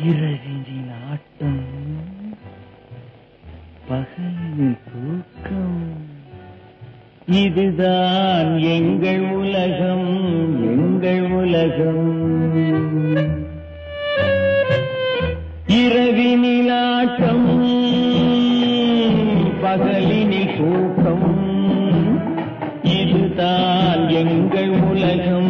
இரவினின் ஆட்டம் பகலின் தூக்கம். இதுதான் எங்கள் உலகம் எங்கள் உலகம். இரவினில் ஆட்டம் பகலினில் தூக்கம். இதுதான் எங்கள் உலகம்.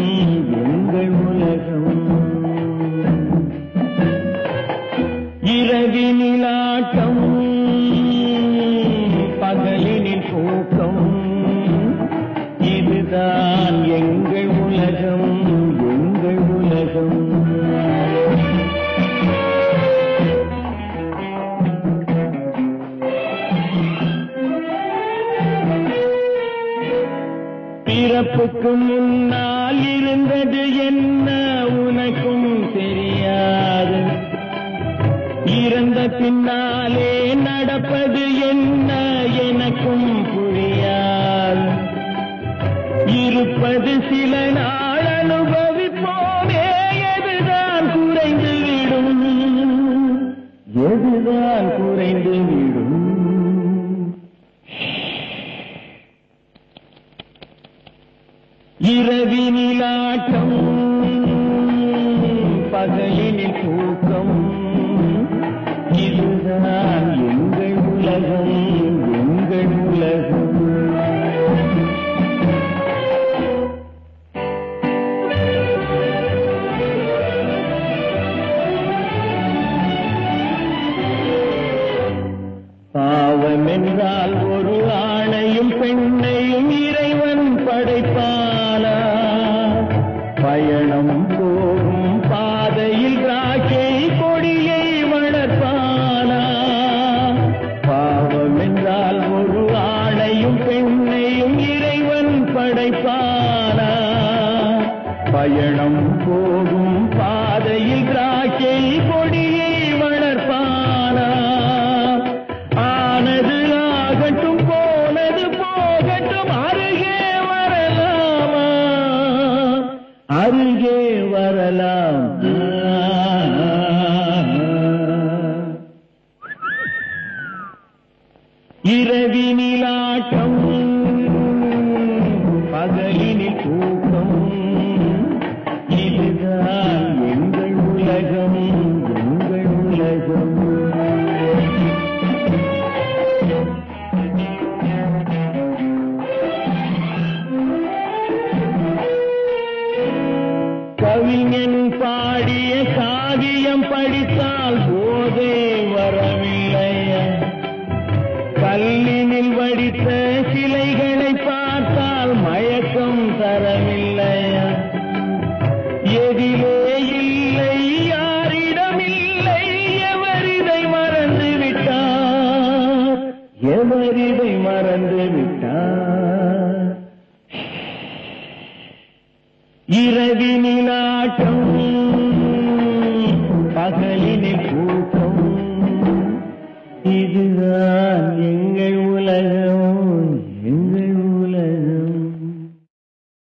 ஆட்டம் பகலினில் தூக்கம். இதுதான் எங்கள் உலகம் எங்கள் உலகம். பிறப்புக்கு முன்னால் இருந்தது என்ன உனக்கும் தெரியாது. இறந்த பின்னால் இருப்பது சில நாள் அனுபவிப்போமே எதுதான் குறைந்து விடும்? எதுதான் குறைந்து விடும்? இரவினிலாட்டம் பாவம் என்றால் ஒரு ஆணையும் பெண்ணையும் இறைவன் படைப்பானா பயணம் போகும் பாதையில் ராக்கை கொடியை வளர்ப்பானா பாவம் என்றால் ஒரு ஆணையும் பெண்ணையும் இறைவன் படைப்பானா பயணம் போகும் இரவினிலாட்டம் பகலினில் தூக்கம். இதுதான் எங்கள் உலகம் எங்கள் உலகம். கவிஞன் பாடிய காவியம் படித்தால் போதே மண்ணில் வடித்த சிலைகளை பார்த்தால் மயக்கம் தரவில்லை எதிலே இல்லை யாரிடமில்லை எவரிதை மறந்து விட்டார்? எவரிதை மறந்து விட்டார்? இரவினிலாட்டம் பகலினில் கூட இதுதான் எங்கள் உலகம்.